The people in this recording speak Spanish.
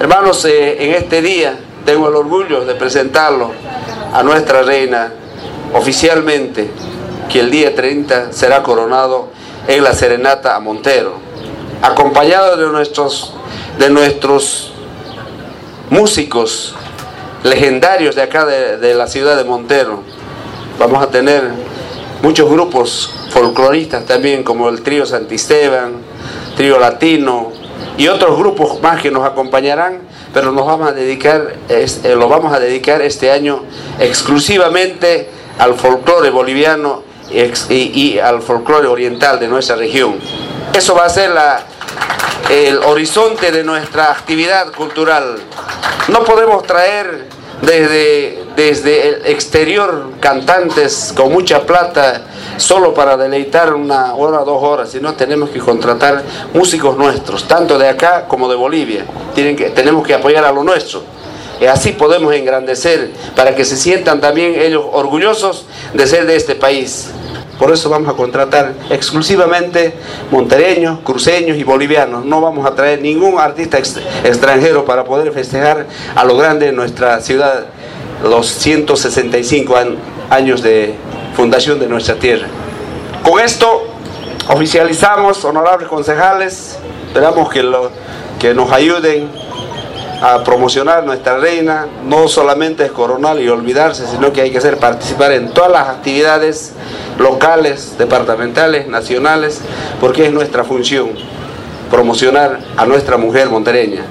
Hermanos, eh, en este día tengo el orgullo de presentarlo a nuestra reina oficialmente, que el día 30 será coronado en la serenata a Montero, acompañado de nuestros, de nuestros músicos legendarios de acá de, de la ciudad de Montero. Vamos a tener muchos grupos folcloristas también, como el trío Santisteban, trío latino y otros grupos más que nos acompañarán, pero nos vamos a dedicar, eh, lo vamos a dedicar este año exclusivamente al folclore boliviano y, al folclore oriental de nuestra región. Eso va a ser el horizonte de nuestra actividad cultural. No podemos traer desde, desde el exterior cantantes con mucha plata solo para deleitar una hora dos horas, sino tenemos que contratar músicos nuestros, tanto de acá como de Bolivia. Tienen que, tenemos que apoyar a lo nuestro. Y así podemos engrandecer para que se sientan también ellos orgullosos de ser de este país. Por eso vamos a contratar exclusivamente montereños, cruceños y bolivianos. No vamos a traer ningún artista ex extranjero para poder festejar a lo grande en nuestra ciudad los 165 años de fundación de nuestra tierra. Con esto oficializamos, honorables concejales, esperamos que, lo, que nos ayuden a promocionar nuestra reina, no solamente es coronar y olvidarse, sino que hay que hacer participar en todas las actividades locales, departamentales, nacionales, porque es nuestra función promocionar a nuestra mujer montereña.